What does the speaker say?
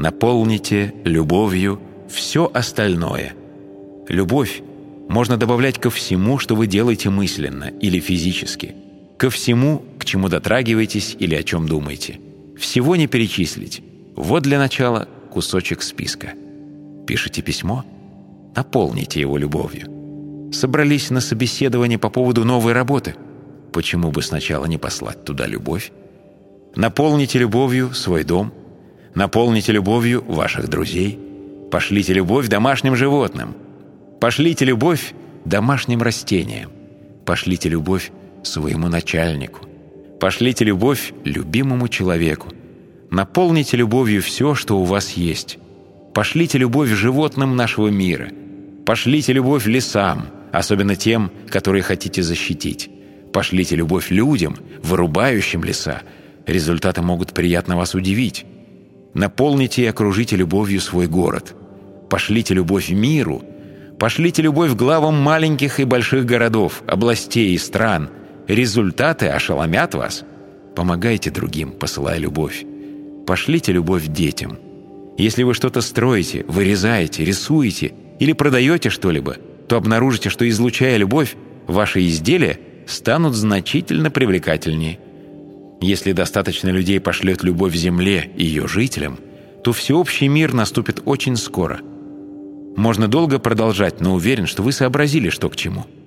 наполните любовью все остальное. Любовь можно добавлять ко всему, что вы делаете мысленно или физически, ко всему, к чему дотрагиваетесь или о чем думаете. Всего не перечислить. Вот для начала кусочек списка. Пишите письмо? Наполните его любовью. Собрались на собеседование по поводу новой работы. Почему бы сначала не послать туда любовь? Наполните любовью свой дом. Наполните любовью ваших друзей. Пошлите любовь домашним животным. Пошлите любовь домашним растениям. Пошлите любовь своему начальнику. Пошлите любовь любимому человеку. Наполните любовью все, что у вас есть. Пошлите любовь животным нашего мира. Пошлите любовь лесам, особенно тем, которые хотите защитить. Пошлите любовь людям, вырубающим леса. Результаты могут приятно вас удивить. Наполните и окружите любовью свой город. Пошлите любовь миру. Пошлите любовь главам маленьких и больших городов, областей и стран. Результаты ошеломят вас. Помогайте другим, посылая любовь. Пошлите любовь детям – если вы что-то строите, вырезаете, рисуете или продаете что-либо, то обнаружите, что излучая любовь, ваши изделия станут значительно привлекательнее. Если достаточно людей пошлет любовь Земле и ее жителям, то всеобщий мир наступит очень скоро. Можно долго продолжать, но уверен, что вы сообразили, что к чему –